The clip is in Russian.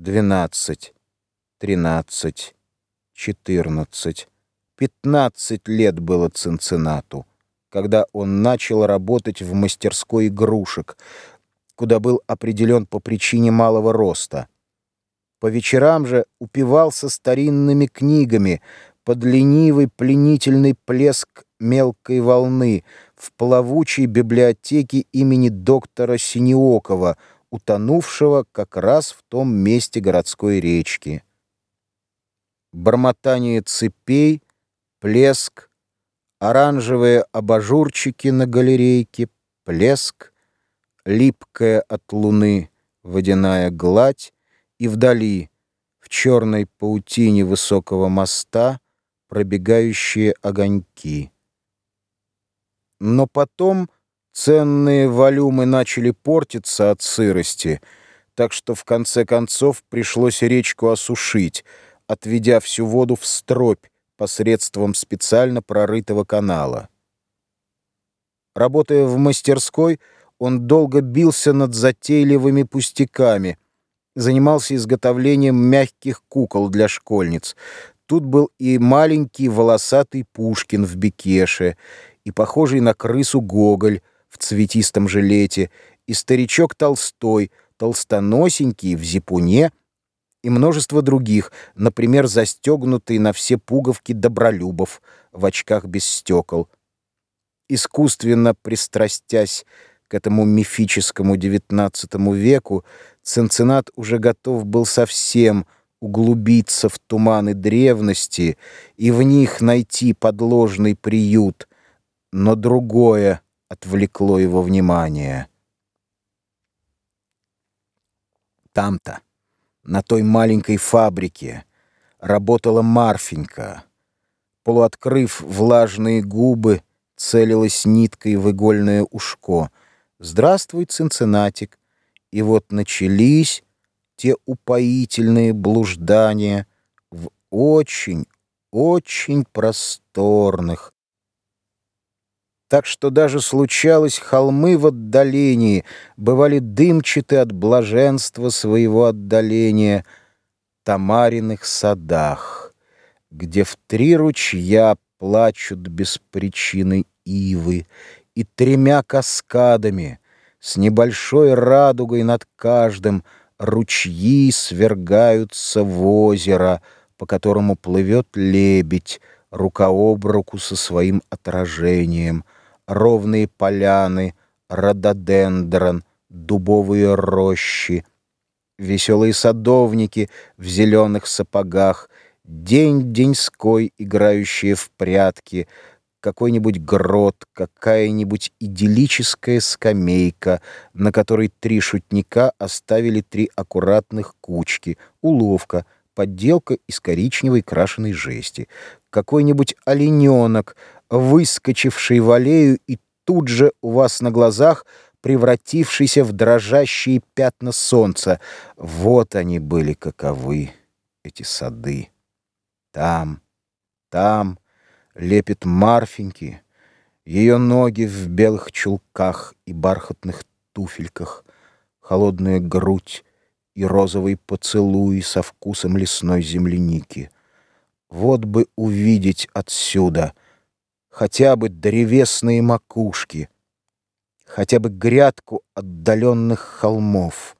Двенадцать, тринадцать, четырнадцать, пятнадцать лет было Цинциннату, когда он начал работать в мастерской игрушек, куда был определен по причине малого роста. По вечерам же упивался старинными книгами под ленивый пленительный плеск мелкой волны в плавучей библиотеке имени доктора Синеокова, утонувшего как раз в том месте городской речки. Бормотание цепей, плеск, оранжевые абажурчики на галерейке, плеск, липкая от луны водяная гладь, и вдали, в черной паутине высокого моста, пробегающие огоньки. Но потом ценные волюмы начали портиться от сырости, так что в конце концов пришлось речку осушить, отведя всю воду в стробь посредством специально прорытого канала. Работая в мастерской, он долго бился над затейливыми пустяками, занимался изготовлением мягких кукол для школьниц. Тут был и маленький волосатый Пушкин в бекеше, и похожий на крысу Гоголь в цветистом жилете, и старичок Толстой, толстоносенький в зипуне, и множество других, например, застегнутый на все пуговки Добролюбов в очках без стекол. Искусственно пристрастясь к этому мифическому XIX веку, Цинциннат уже готов был совсем углубиться в туманы древности и в них найти подложный приют, но другое отвлекло его внимание. Там-то, на той маленькой фабрике, работала Марфенька. Полуоткрыв влажные губы, целилась ниткой в игольное ушко. «Здравствуй, Цинциннатик!» И вот начались те упоительные блуждания в очень, очень просторных. Так что даже случалось, холмы в отдалении бывали дымчаты от блаженства своего отдаления Тамариных садах, где в три ручья плачут без причины ивы и тремя каскадами — с небольшой радугой над каждым ручьи свергаются в озеро, по которому плывет лебедь, рука об руку со своим отражением, ровные поляны, рододендрон, дубовые рощи, веселые садовники в зеленых сапогах, день деньской, играющие в прятки — какой-нибудь грот, какая-нибудь идиллическая скамейка, на которой три шутника оставили три аккуратных кучки, уловка, подделка из коричневой крашеной жести, какой-нибудь олененок, выскочивший в аллею и тут же у вас на глазах превратившийся в дрожащие пятна солнца. Вот они были каковы, эти сады. Там, там, лепит Марфеньки, ее ноги в белых чулках и бархатных туфельках, холодная грудь и розовый поцелуй со вкусом лесной земляники. Вот бы увидеть отсюда хотя бы древесные макушки, хотя бы грядку отдаленных холмов —